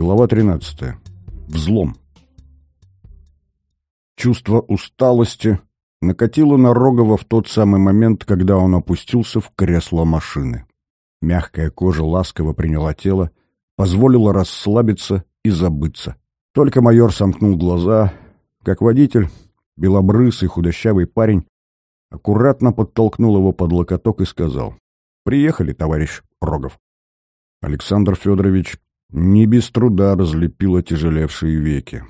Глава 13. Взлом. Чувство усталости накатило на Рогова в тот самый момент, когда он опустился в кресло машины. Мягкая кожа ласково приняла тело, позволила расслабиться и забыться. Только майор сомкнул глаза, как водитель, белобрысый худощавый парень, аккуратно подтолкнул его под локоток и сказал «Приехали, товарищ Рогов». Александр Федорович не без труда разлепила тяжелевшие веки.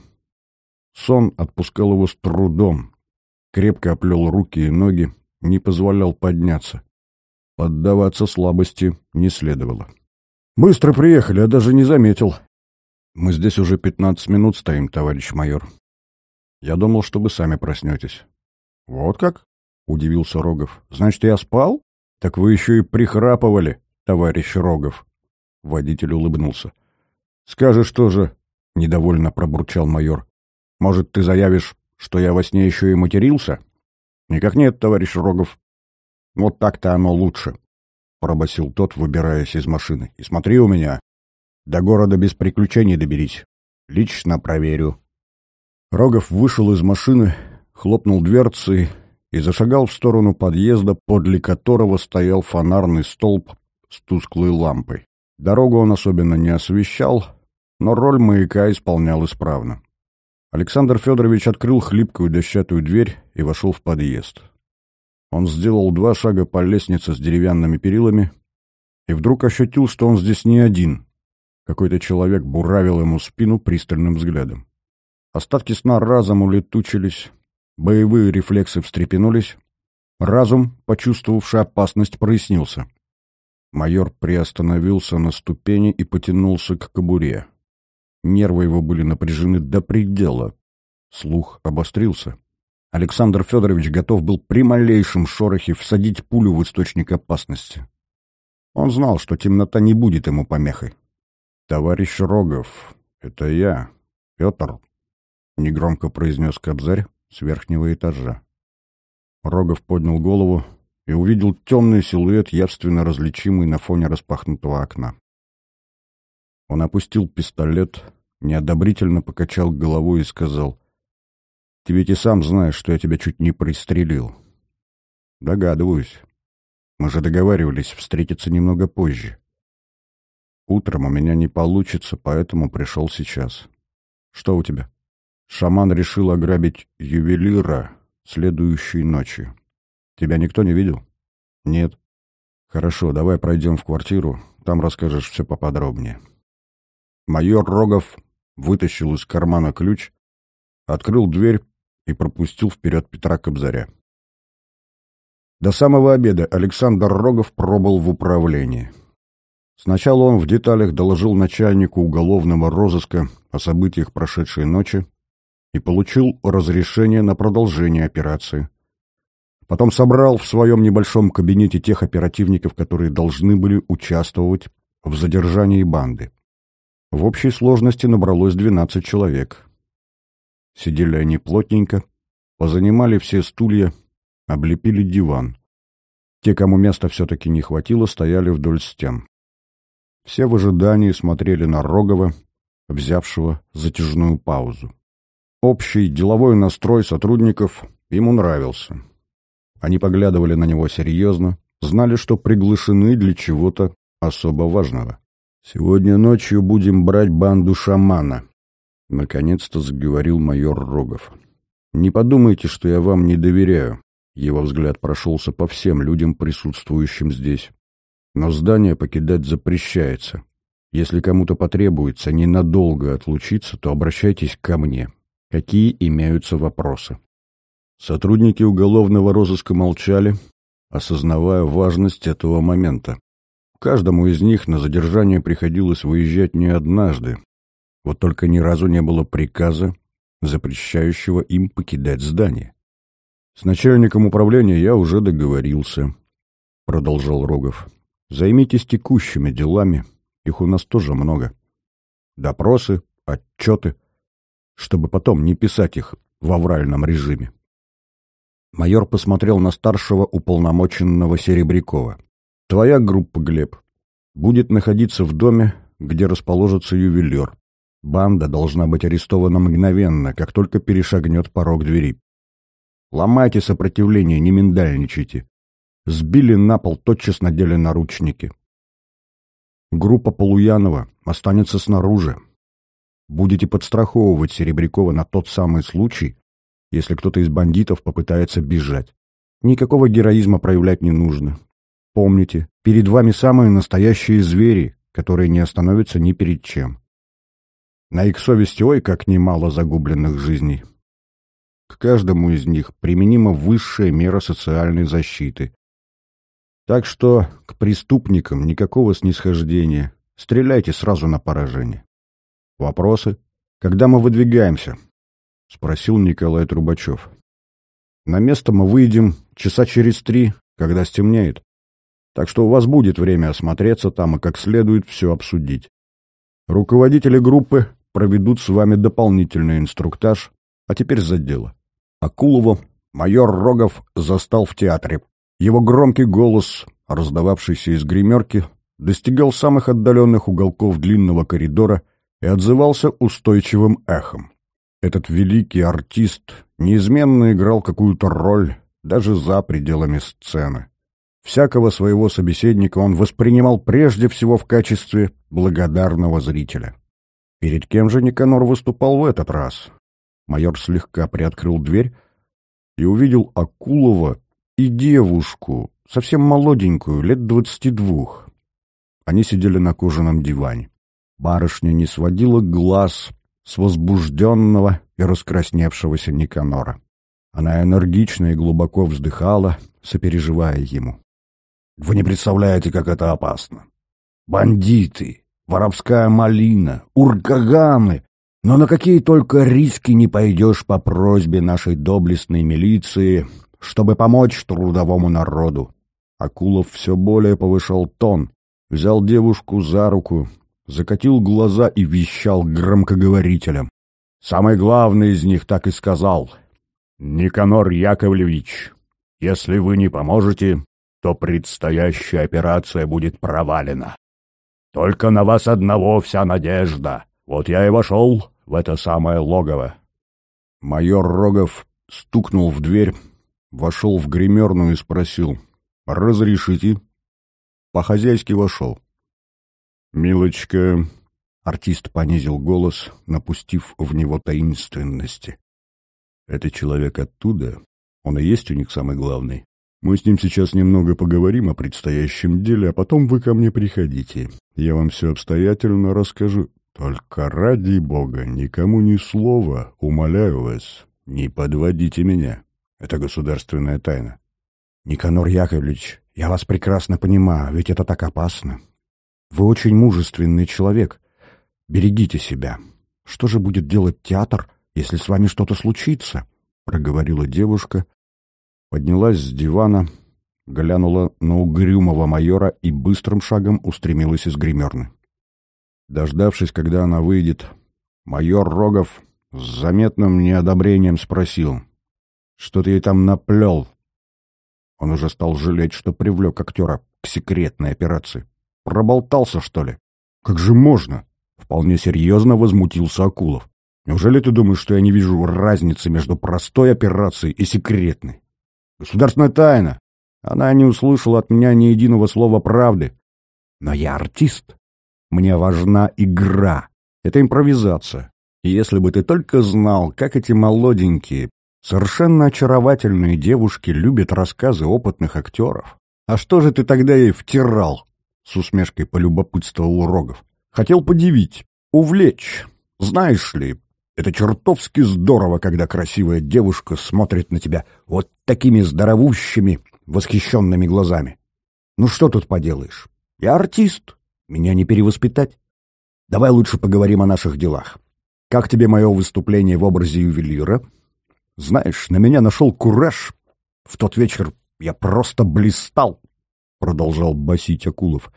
Сон отпускал его с трудом, крепко оплел руки и ноги, не позволял подняться. Поддаваться слабости не следовало. «Быстро приехали, я даже не заметил. Мы здесь уже пятнадцать минут стоим, товарищ майор. Я думал, что вы сами проснетесь». «Вот как?» — удивился Рогов. «Значит, я спал? Так вы еще и прихрапывали, товарищ Рогов». Водитель улыбнулся. «Скажешь тоже», — недовольно пробурчал майор. «Может, ты заявишь, что я во сне еще и матерился?» «Никак нет, товарищ Рогов». «Вот так-то оно лучше», — пробасил тот, выбираясь из машины. «И смотри у меня. До города без приключений доберись. Лично проверю». Рогов вышел из машины, хлопнул дверцей и зашагал в сторону подъезда, подле которого стоял фонарный столб с тусклой лампой. Дорогу он особенно не освещал, но роль маяка исполнял исправно. Александр Федорович открыл хлипкую дощатую дверь и вошел в подъезд. Он сделал два шага по лестнице с деревянными перилами и вдруг ощутил, что он здесь не один. Какой-то человек буравил ему спину пристальным взглядом. Остатки сна разом улетучились, боевые рефлексы встрепенулись, разум, почувствовавший опасность, прояснился. Майор приостановился на ступени и потянулся к кобуре. Нервы его были напряжены до предела. Слух обострился. Александр Федорович готов был при малейшем шорохе всадить пулю в источник опасности. Он знал, что темнота не будет ему помехой. «Товарищ Рогов, это я, Петр», — негромко произнес Кобзарь с верхнего этажа. Рогов поднял голову и увидел темный силуэт, явственно различимый на фоне распахнутого окна. Он опустил пистолет, неодобрительно покачал головой и сказал, «Ты ведь и сам знаешь, что я тебя чуть не пристрелил». «Догадываюсь. Мы же договаривались встретиться немного позже. Утром у меня не получится, поэтому пришел сейчас. Что у тебя?» Шаман решил ограбить ювелира следующей ночью. Тебя никто не видел? Нет. Хорошо, давай пройдем в квартиру, там расскажешь все поподробнее. Майор Рогов вытащил из кармана ключ, открыл дверь и пропустил вперед Петра Кобзаря. До самого обеда Александр Рогов пробыл в управлении. Сначала он в деталях доложил начальнику уголовного розыска о событиях прошедшей ночи и получил разрешение на продолжение операции. Потом собрал в своем небольшом кабинете тех оперативников, которые должны были участвовать в задержании банды. В общей сложности набралось 12 человек. Сидели они плотненько, позанимали все стулья, облепили диван. Те, кому места все-таки не хватило, стояли вдоль стен. Все в ожидании смотрели на Рогова, взявшего затяжную паузу. Общий деловой настрой сотрудников ему нравился. Они поглядывали на него серьезно, знали, что приглашены для чего-то особо важного. «Сегодня ночью будем брать банду шамана», — наконец-то заговорил майор Рогов. «Не подумайте, что я вам не доверяю». Его взгляд прошелся по всем людям, присутствующим здесь. «Но здание покидать запрещается. Если кому-то потребуется ненадолго отлучиться, то обращайтесь ко мне. Какие имеются вопросы?» Сотрудники уголовного розыска молчали, осознавая важность этого момента. Каждому из них на задержание приходилось выезжать не однажды. Вот только ни разу не было приказа, запрещающего им покидать здание. «С начальником управления я уже договорился», — продолжал Рогов. «Займитесь текущими делами, их у нас тоже много. Допросы, отчеты, чтобы потом не писать их в авральном режиме». Майор посмотрел на старшего уполномоченного Серебрякова. Твоя группа, Глеб, будет находиться в доме, где расположится ювелир. Банда должна быть арестована мгновенно, как только перешагнет порог двери. Ломайте сопротивление, не миндальничайте. Сбили на пол, тотчас надели наручники. Группа Полуянова останется снаружи. Будете подстраховывать Серебрякова на тот самый случай, если кто-то из бандитов попытается бежать. Никакого героизма проявлять не нужно. Помните, перед вами самые настоящие звери, которые не остановятся ни перед чем. На их совести ой, как немало загубленных жизней. К каждому из них применима высшая мера социальной защиты. Так что к преступникам никакого снисхождения. Стреляйте сразу на поражение. Вопросы? Когда мы выдвигаемся? Спросил Николай Трубачев. На место мы выйдем часа через три, когда стемнеет. Так что у вас будет время осмотреться там и как следует все обсудить. Руководители группы проведут с вами дополнительный инструктаж, а теперь за дело. Акулову майор Рогов застал в театре. Его громкий голос, раздававшийся из гримерки, достигал самых отдаленных уголков длинного коридора и отзывался устойчивым эхом. Этот великий артист неизменно играл какую-то роль даже за пределами сцены. Всякого своего собеседника он воспринимал прежде всего в качестве благодарного зрителя. Перед кем же Никанор выступал в этот раз? Майор слегка приоткрыл дверь и увидел Акулова и девушку, совсем молоденькую, лет двадцати двух. Они сидели на кожаном диване. Барышня не сводила глаз с возбужденного и раскрасневшегося Никанора. Она энергично и глубоко вздыхала, сопереживая ему. Вы не представляете, как это опасно. Бандиты, воровская малина, уркаганы. Но на какие только риски не пойдешь по просьбе нашей доблестной милиции, чтобы помочь трудовому народу. Акулов все более повышал тон, взял девушку за руку, закатил глаза и вещал громкоговорителем. Самый главный из них так и сказал. «Никанор Яковлевич, если вы не поможете, то предстоящая операция будет провалена. Только на вас одного вся надежда. Вот я и вошел в это самое логово. Майор Рогов стукнул в дверь, вошел в гримерную и спросил. «Разрешите?» По-хозяйски вошел. «Милочка...» — артист понизил голос, напустив в него таинственности. «Это человек оттуда? Он и есть у них самый главный?» Мы с ним сейчас немного поговорим о предстоящем деле, а потом вы ко мне приходите. Я вам все обстоятельно расскажу. Только ради бога, никому ни слова, умоляю вас, не подводите меня. Это государственная тайна. Никанор Яковлевич, я вас прекрасно понимаю, ведь это так опасно. Вы очень мужественный человек. Берегите себя. Что же будет делать театр, если с вами что-то случится? Проговорила девушка, поднялась с дивана, глянула на угрюмого майора и быстрым шагом устремилась из гримерны. Дождавшись, когда она выйдет, майор Рогов с заметным неодобрением спросил, что ты ей там наплел. Он уже стал жалеть, что привлек актера к секретной операции. Проболтался, что ли? Как же можно? Вполне серьезно возмутился Акулов. Неужели ты думаешь, что я не вижу разницы между простой операцией и секретной? Государственная тайна. Она не услышала от меня ни единого слова правды. Но я артист. Мне важна игра. Это импровизация. И если бы ты только знал, как эти молоденькие, совершенно очаровательные девушки любят рассказы опытных актеров. А что же ты тогда ей втирал? С усмешкой полюбопытствовал Рогов. Хотел подивить, увлечь. Знаешь ли, это чертовски здорово, когда красивая девушка смотрит на тебя вот такими здоровущими, восхищенными глазами. Ну что тут поделаешь? Я артист. Меня не перевоспитать. Давай лучше поговорим о наших делах. Как тебе мое выступление в образе ювелира? Знаешь, на меня нашел кураж. В тот вечер я просто блистал, — продолжал басить Акулов.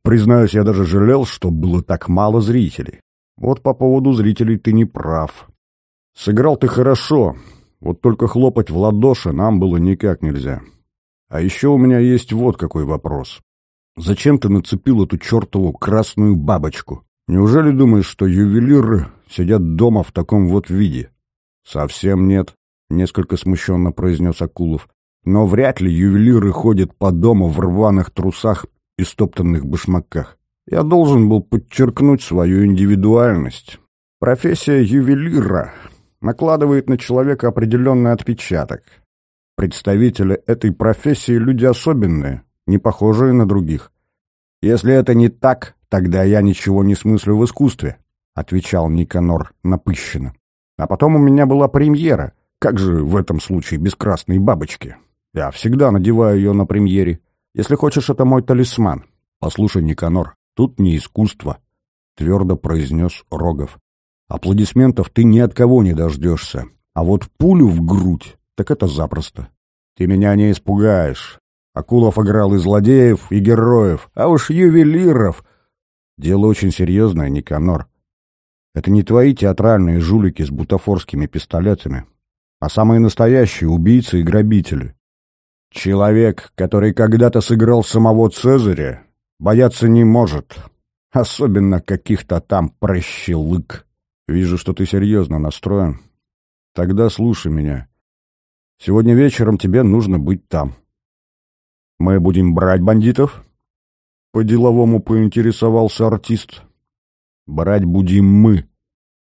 Признаюсь, я даже жалел, что было так мало зрителей. Вот по поводу зрителей ты не прав. Сыграл ты хорошо, вот только хлопать в ладоши нам было никак нельзя. А еще у меня есть вот какой вопрос. Зачем ты нацепил эту чертову красную бабочку? Неужели думаешь, что ювелиры сидят дома в таком вот виде? Совсем нет, несколько смущенно произнес Акулов. Но вряд ли ювелиры ходят по дому в рваных трусах и стоптанных башмаках. Я должен был подчеркнуть свою индивидуальность. Профессия ювелира накладывает на человека определенный отпечаток. Представители этой профессии — люди особенные, не похожие на других. Если это не так, тогда я ничего не смыслю в искусстве, — отвечал Никанор напыщенно. А потом у меня была премьера. Как же в этом случае без красной бабочки? Я всегда надеваю ее на премьере. Если хочешь, это мой талисман. Послушай, Никанор, тут не искусство, — твердо произнес Рогов. Аплодисментов ты ни от кого не дождешься. А вот пулю в грудь, так это запросто. Ты меня не испугаешь. Акулов играл и злодеев, и героев, а уж ювелиров. Дело очень серьезное, Никанор. Это не твои театральные жулики с бутафорскими пистолетами, а самые настоящие убийцы и грабители. Человек, который когда-то сыграл самого Цезаря, бояться не может, особенно каких-то там прощелык. Вижу, что ты серьезно настроен. Тогда слушай меня. Сегодня вечером тебе нужно быть там. Мы будем брать бандитов? По-деловому поинтересовался артист. Брать будем мы.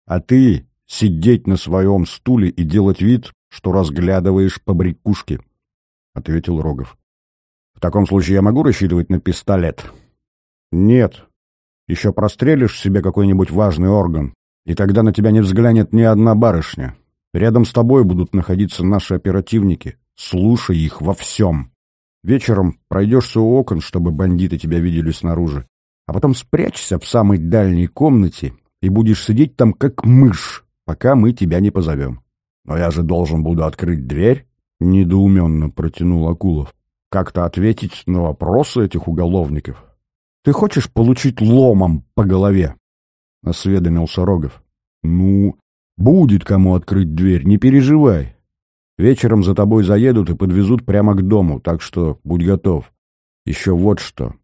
А ты сидеть на своем стуле и делать вид, что разглядываешь побрякушки, — ответил Рогов. В таком случае я могу рассчитывать на пистолет? Нет. Еще прострелишь себе какой-нибудь важный орган, и тогда на тебя не взглянет ни одна барышня. Рядом с тобой будут находиться наши оперативники. Слушай их во всем. Вечером пройдешься у окон, чтобы бандиты тебя видели снаружи. А потом спрячься в самой дальней комнате и будешь сидеть там как мышь, пока мы тебя не позовем. Но я же должен буду открыть дверь, — недоуменно протянул Акулов. Как-то ответить на вопросы этих уголовников. Ты хочешь получить ломом по голове? — осведомился Рогов. Ну, Будет кому открыть дверь, не переживай. Вечером за тобой заедут и подвезут прямо к дому, так что будь готов. Еще вот что.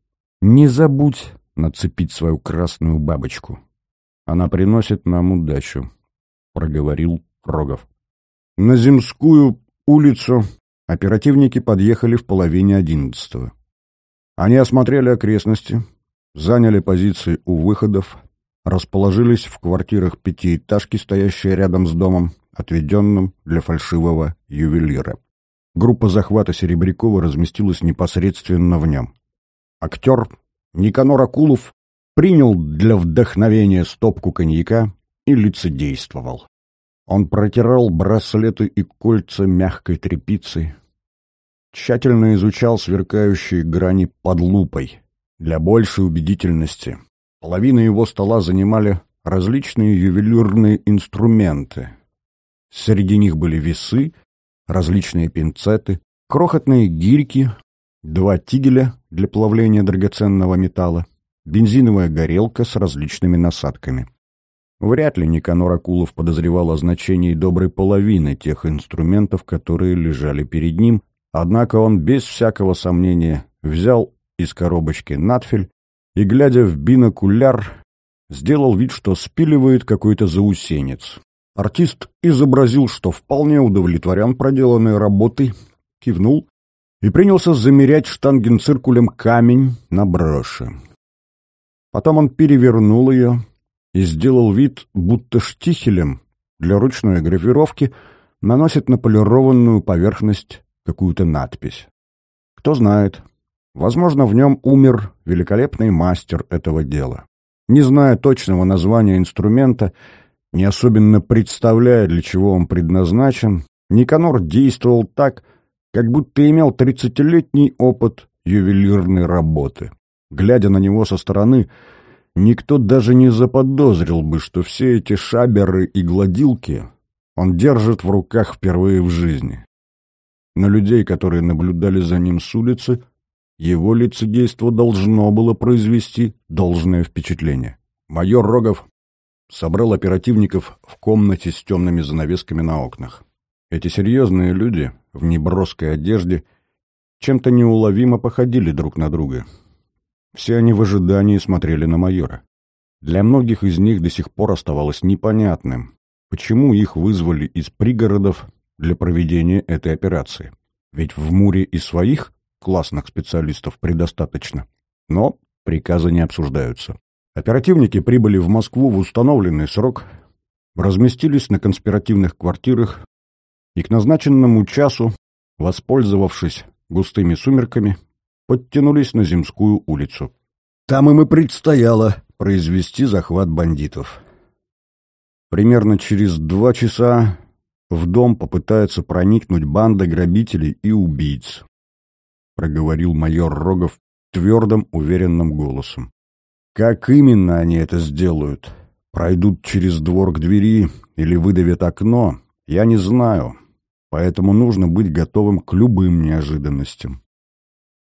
Не забудь нацепить свою красную бабочку. Она приносит нам удачу, — проговорил Рогов. На Земскую улицу оперативники подъехали в половине одиннадцатого. Они осмотрели окрестности, заняли позиции у выходов, расположились в квартирах пятиэтажки, стоящей рядом с домом, отведенным для фальшивого ювелира. Группа захвата Серебрякова разместилась непосредственно в нем. Актер Никанор Акулов принял для вдохновения стопку коньяка и лицедействовал. Он протирал браслеты и кольца мягкой тряпицей, тщательно изучал сверкающие грани под лупой. Для большей убедительности Половину его стола занимали различные ювелирные инструменты. Среди них были весы, различные пинцеты, крохотные гирьки, два тигеля для плавления драгоценного металла, бензиновая горелка с различными насадками. Вряд ли Никанор Акулов подозревал о значении доброй половины тех инструментов, которые лежали перед ним, однако он без всякого сомнения взял из коробочки надфиль и, глядя в бинокуляр, сделал вид, что спиливает какой-то заусенец. Артист изобразил, что вполне удовлетворен проделанной работой, кивнул и принялся замерять штангенциркулем камень на броши. Потом он перевернул ее и сделал вид, будто штихелем для ручной гравировки наносит на полированную поверхность какую-то надпись. Кто знает, Возможно, в нем умер великолепный мастер этого дела. Не зная точного названия инструмента, не особенно представляя, для чего он предназначен, Никанор действовал так, как будто имел тридцатилетний опыт ювелирной работы. Глядя на него со стороны, никто даже не заподозрил бы, что все эти шаберы и гладилки он держит в руках впервые в жизни. На людей, которые наблюдали за ним с улицы, его лицедейство должно было произвести должное впечатление. Майор Рогов собрал оперативников в комнате с темными занавесками на окнах. Эти серьезные люди в неброской одежде чем-то неуловимо походили друг на друга. Все они в ожидании смотрели на майора. Для многих из них до сих пор оставалось непонятным, почему их вызвали из пригородов для проведения этой операции. Ведь в Муре и своих классных специалистов предостаточно. Но приказы не обсуждаются. Оперативники прибыли в Москву в установленный срок, разместились на конспиративных квартирах и к назначенному часу, воспользовавшись густыми сумерками, подтянулись на Земскую улицу. Там им и предстояло произвести захват бандитов. Примерно через два часа в дом попытается проникнуть банда грабителей и убийц, проговорил майор Рогов твердым, уверенным голосом. Как именно они это сделают? Пройдут через двор к двери или выдавят окно, я не знаю, поэтому нужно быть готовым к любым неожиданностям.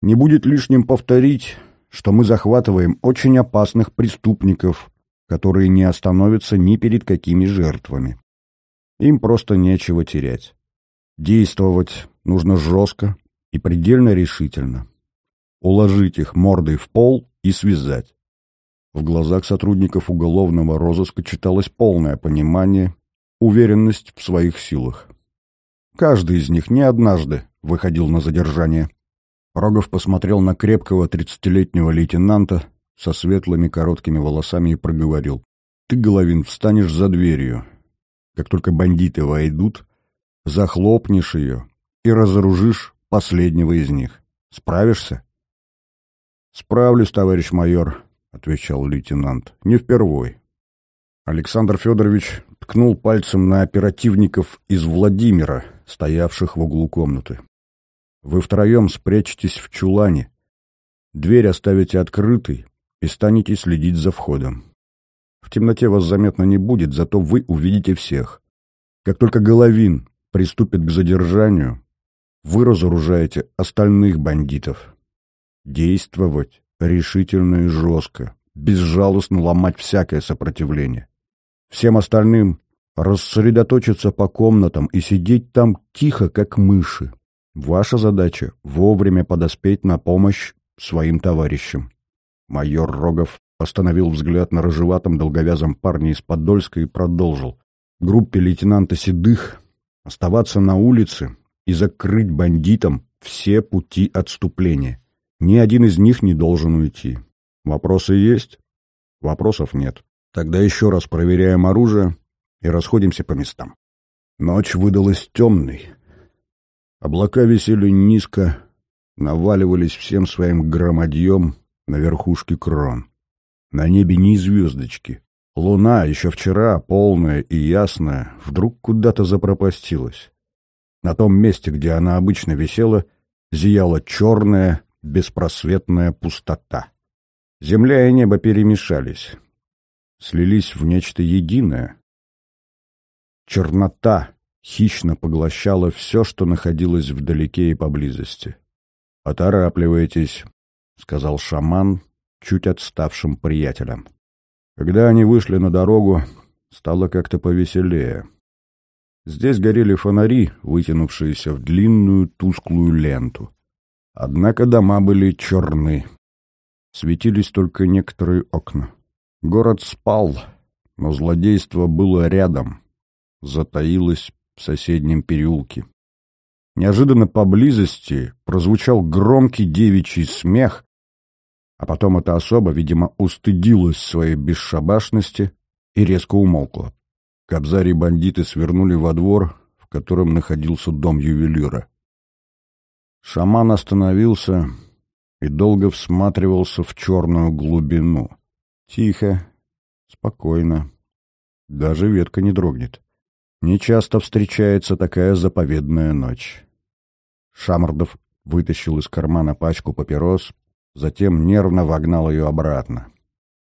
Не будет лишним повторить, что мы захватываем очень опасных преступников, которые не остановятся ни перед какими жертвами. Им просто нечего терять. Действовать нужно жестко и предельно решительно. Уложить их мордой в пол и связать. В глазах сотрудников уголовного розыска читалось полное понимание, уверенность в своих силах. Каждый из них не однажды выходил на задержание. Рогов посмотрел на крепкого тридцатилетнего лейтенанта со светлыми короткими волосами и проговорил. «Ты, Головин, встанешь за дверью. Как только бандиты войдут, захлопнешь ее и разоружишь последнего из них. Справишься?» «Справлюсь, товарищ майор», — отвечал лейтенант. «Не впервой». Александр Федорович ткнул пальцем на оперативников из Владимира, стоявших в углу комнаты. Вы втроем спрячетесь в чулане. Дверь оставите открытой и станете следить за входом. В темноте вас заметно не будет, зато вы увидите всех. Как только Головин приступит к задержанию, вы разоружаете остальных бандитов. Действовать решительно и жестко, безжалостно ломать всякое сопротивление. Всем остальным рассредоточиться по комнатам и сидеть там тихо, как мыши. Ваша задача — вовремя подоспеть на помощь своим товарищам. Майор Рогов остановил взгляд на рыжеватом долговязом парне из Подольска и продолжил. Группе лейтенанта Седых оставаться на улице и закрыть бандитам все пути отступления. Ни один из них не должен уйти. Вопросы есть? Вопросов нет. Тогда еще раз проверяем оружие и расходимся по местам. Ночь выдалась темной. Облака висели низко, наваливались всем своим громадьем на верхушке крон. На небе ни звездочки. Луна, еще вчера полная и ясная, вдруг куда-то запропастилась. На том месте, где она обычно висела, зияла черная, беспросветная пустота. Земля и небо перемешались, слились в нечто единое. Чернота хищно поглощала все, что находилось вдалеке и поблизости. «Поторапливайтесь», — сказал шаман чуть отставшим приятелям. Когда они вышли на дорогу, стало как-то повеселее. Здесь горели фонари, вытянувшиеся в длинную тусклую ленту. Однако дома были черны. Светились только некоторые окна. Город спал, но злодейство было рядом, затаилось в соседнем переулке. Неожиданно поблизости прозвучал громкий девичий смех, а потом эта особа, видимо, устыдилась своей бесшабашности и резко умолкла. Кобзари бандиты свернули во двор, в котором находился дом ювелира. Шаман остановился и долго всматривался в черную глубину. Тихо, спокойно, даже ветка не дрогнет. Нечасто встречается такая заповедная ночь. Шамардов вытащил из кармана пачку папирос, затем нервно вогнал ее обратно.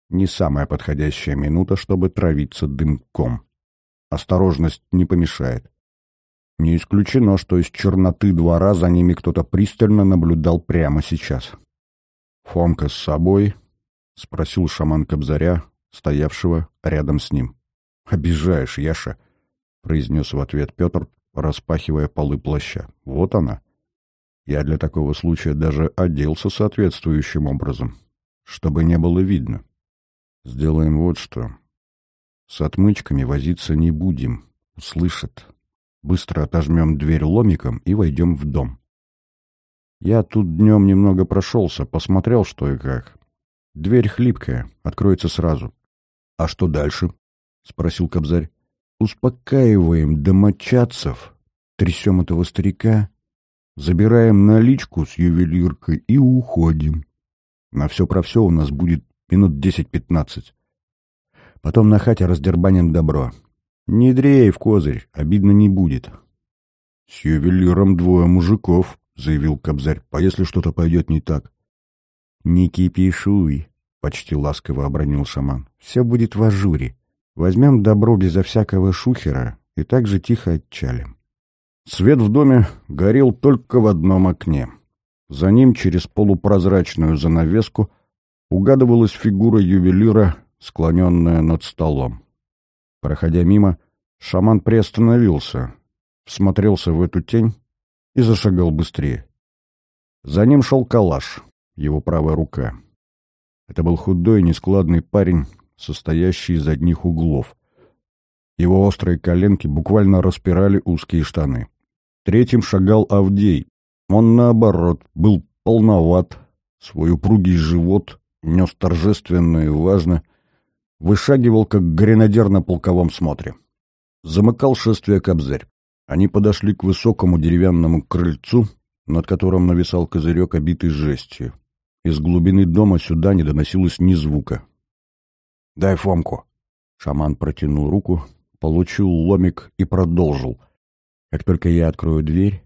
Не самая подходящая минута, чтобы травиться дымком. Осторожность не помешает. Не исключено, что из черноты двора за ними кто-то пристально наблюдал прямо сейчас. «Фомка с собой?» — спросил шаман Кобзаря, стоявшего рядом с ним. «Обижаешь, Яша», — произнес в ответ Петр, распахивая полы плаща. «Вот она. Я для такого случая даже оделся соответствующим образом, чтобы не было видно. Сделаем вот что. С отмычками возиться не будем. Услышат. Быстро отожмем дверь ломиком и войдем в дом. Я тут днем немного прошелся, посмотрел, что и как. Дверь хлипкая, откроется сразу. — А что дальше? — спросил Кобзарь. — Успокаиваем домочадцев, трясем этого старика, забираем наличку с ювелиркой и уходим. На все про все у нас будет минут десять-пятнадцать. Потом на хате раздербаним добро. Не дрейф, козырь, обидно не будет. — С ювелиром двое мужиков, — заявил Кобзарь, — а если что-то пойдет не так? — Не кипишуй, — почти ласково обронил шаман. — Все будет в ажуре. Возьмем добро безо всякого шухера и так же тихо отчалим. Свет в доме горел только в одном окне. За ним через полупрозрачную занавеску угадывалась фигура ювелира, склоненная над столом. Проходя мимо, шаман приостановился, всмотрелся в эту тень и зашагал быстрее. За ним шел калаш, его правая рука. Это был худой, нескладный парень, состоящий из одних углов. Его острые коленки буквально распирали узкие штаны. Третьим шагал Авдей. Он, наоборот, был полноват, свой упругий живот нес торжественно и важно, вышагивал, как гренадер на полковом смотре. Замыкал шествие Кобзарь. Они подошли к высокому деревянному крыльцу, над которым нависал козырек, обитый жестью. Из глубины дома сюда не доносилось ни звука. «Дай Фомку!» Шаман протянул руку, получил ломик и продолжил. «Как только я открою дверь,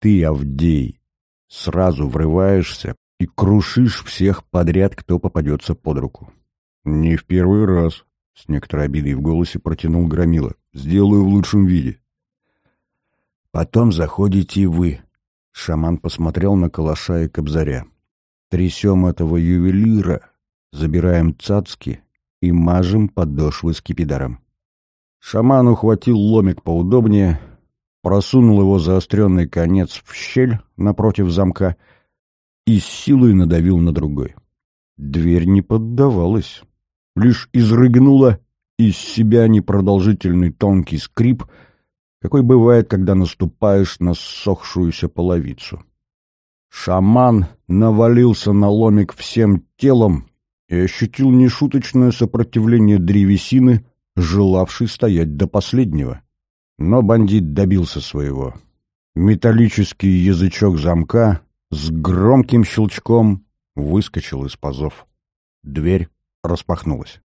ты, Авдей, сразу врываешься и крушишь всех подряд, кто попадется под руку. «Не в первый раз», — с некоторой обидой в голосе протянул Громила. «Сделаю в лучшем виде». «Потом заходите вы», — шаман посмотрел на калаша и кобзаря. «Трясем этого ювелира, забираем цацки и мажем подошвы скипидаром». Шаман ухватил ломик поудобнее, просунул его заостренный конец в щель напротив замка и с силой надавил на другой. Дверь не поддавалась лишь изрыгнула из себя непродолжительный тонкий скрип, какой бывает, когда наступаешь на ссохшуюся половицу. Шаман навалился на ломик всем телом и ощутил нешуточное сопротивление древесины, желавшей стоять до последнего. Но бандит добился своего. Металлический язычок замка с громким щелчком выскочил из пазов. Дверь распахнулась.